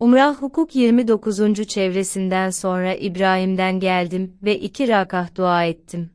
Umrah Hukuk 29. çevresinden sonra İbrahim'den geldim ve iki rakah dua ettim.